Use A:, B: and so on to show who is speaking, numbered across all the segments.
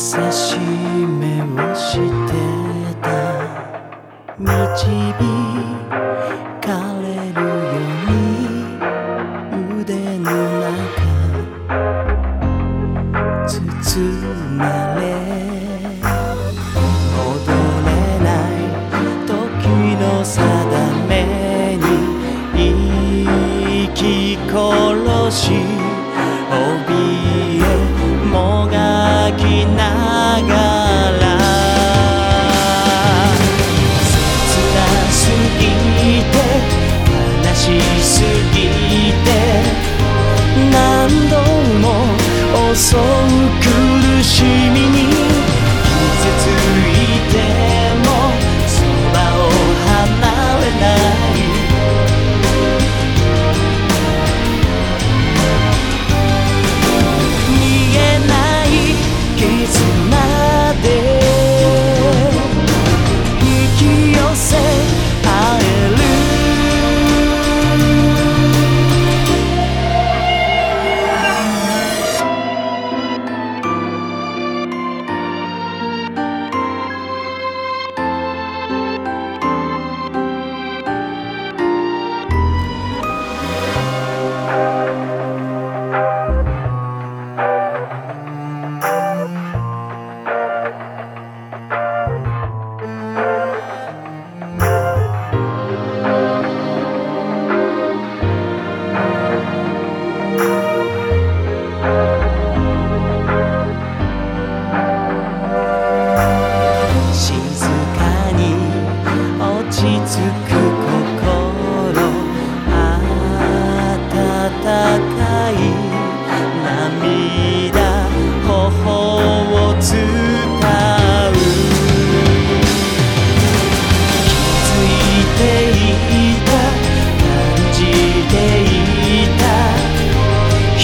A: しい目をしてた。導かれるように腕の中包まれ戻れない時の定めに生き殺し襲う苦しみ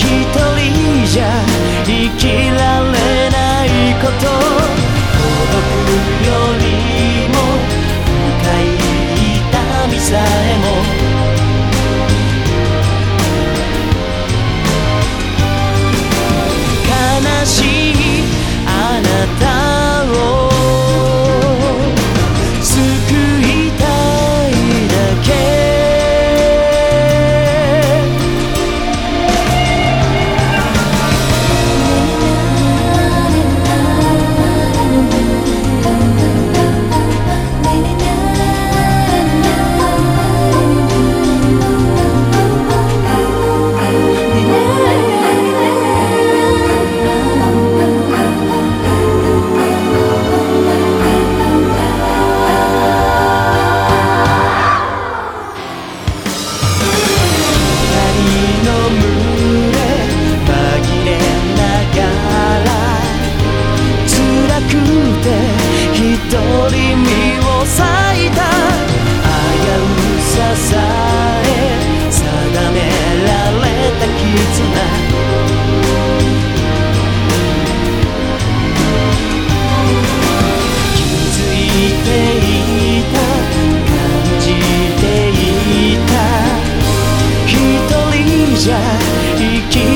A: 人じゃ生きられないこと。孤独よりも深い生き